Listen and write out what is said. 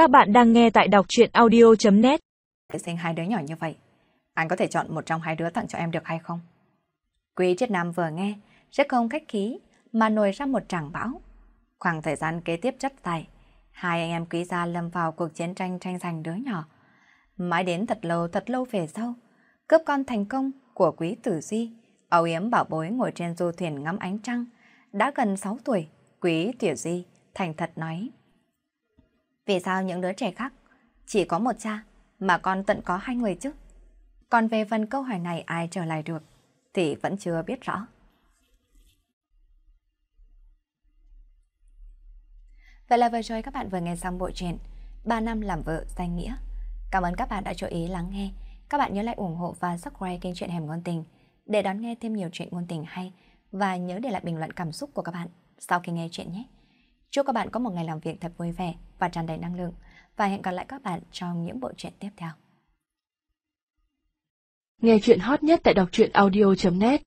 Các bạn đang nghe tại đọc chuyện audio.net Sinh hai đứa nhỏ như vậy, anh có thể chọn một trong hai đứa tặng cho em được hay không? Quý triết nam vừa nghe, rất không khách khí, mà nổi ra một tràng bão. Khoảng thời gian kế tiếp rất dài, hai anh em quý gia lâm vào cuộc chiến tranh tranh giành đứa nhỏ. Mãi đến thật lâu thật lâu về sau, cướp con thành công của quý tử di, âu yếm bảo bối ngồi trên du thuyền ngắm ánh trăng. Đã gần 6 tuổi, quý tiểu di thành thật nói. Vì sao những đứa trẻ khác chỉ có một cha mà con tận có hai người chứ? Còn về phần câu hỏi này ai trở lại được thì vẫn chưa biết rõ. Vậy là vừa rồi các bạn vừa nghe xong bộ truyện 3 năm làm vợ danh nghĩa. Cảm ơn các bạn đã chú ý lắng nghe. Các bạn nhớ lại ủng hộ và subscribe kênh truyện Hẻm Ngôn Tình để đón nghe thêm nhiều chuyện ngôn tình hay và nhớ để lại bình luận cảm xúc của các bạn sau khi nghe chuyện nhé. Chúc các bạn có một ngày làm việc thật vui vẻ và tràn đầy năng lượng và hẹn gặp lại các bạn trong những bộ truyện tiếp theo. Nghe chuyện hot nhất tại đọc truyện audio.net